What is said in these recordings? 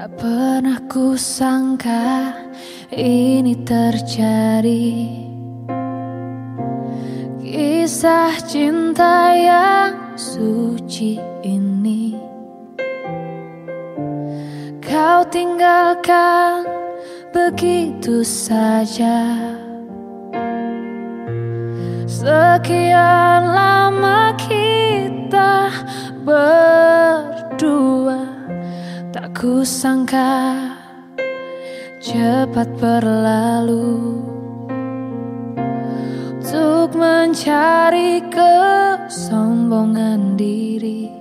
Tak pernah ku sangka ini terjadi. Kisah cinta yang suci ini. Kau tinggalkan begitu saja. Sekian lama kita berdua Tak kusangka cepat berlalu Untuk mencari kesombongan diri.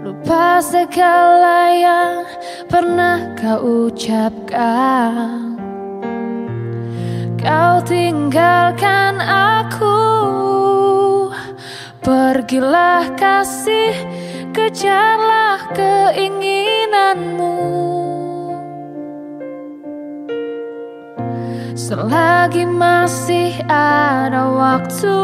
Lupa segala yang pernah kau ucapkan. Kau tinggalkan aku. Pergilah kasih Kejarlah keinginanmu. Selagi masih ada waktu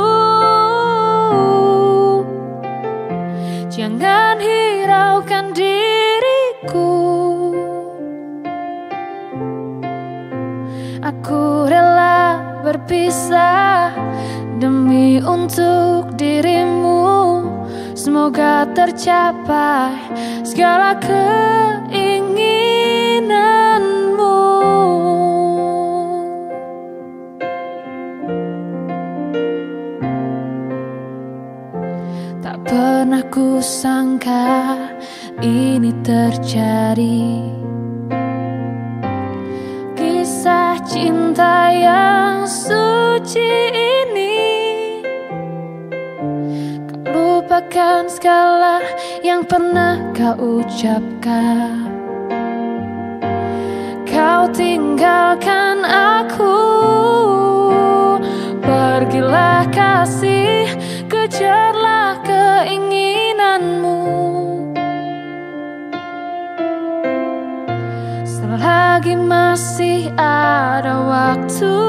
Jangan hiraukan diriku. Aku rela berpisah demi untuk dirimu Semoga tercapai segala keinginanmu. Tak pernah ku sangka ini terjadi. Kisah cinta yang suci Lupakan segala yang pernah kau ucapkan. Kau tinggalkan aku. Pergilah kasih Kejarlah keinginanmu. Selagi masih ada waktu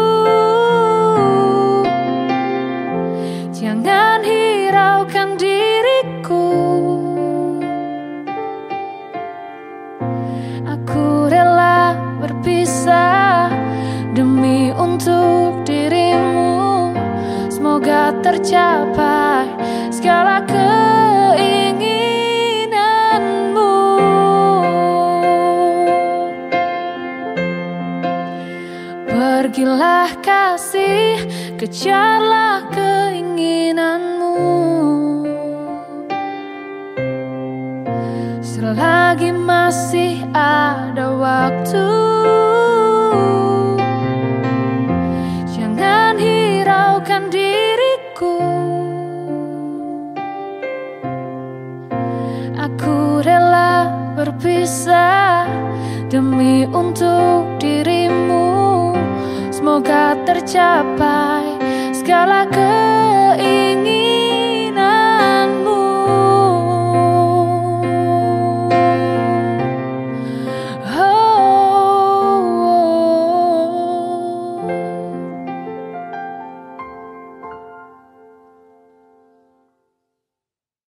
untuk dirimu. Semoga tercapai segala keinginanmu. Pergilah kasih, kejarlah keinginanmu. Selagi masih ada waktu Aku rela berpisah Demi untuk dirimu. Semoga tercapai segala ke